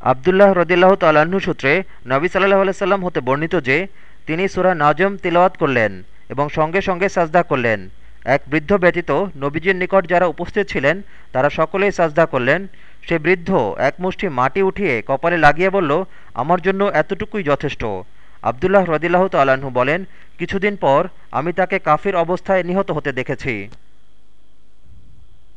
আবদুল্লাহ রদিল্লাহ তালাহ্ন সূত্রে নবী সাল্লাহ আলাইসাল্লাম হতে বর্ণিত যে, তিনি সুরা নাজম তিলাওয়াত করলেন এবং সঙ্গে সঙ্গে সাজদা করলেন। এক বৃদ্ধ ব্যতীত নবীজির নিকট যারা উপস্থিত ছিলেন, তারা সকলেই সাজদা করলেন। সে বৃদ্ধ এক মুষ্টি মাটি উঠিয়ে কপালে লাগিয়ে বলল, আমার জন্য এতটুকুই যথেষ্ট। আবদুল্লাহ রদিল্লাহ তাল্লাহ্ন বলেন, কিছুদিন পর আমি তাকে কাফির অবস্থায় নিহত হতে দেখেছি।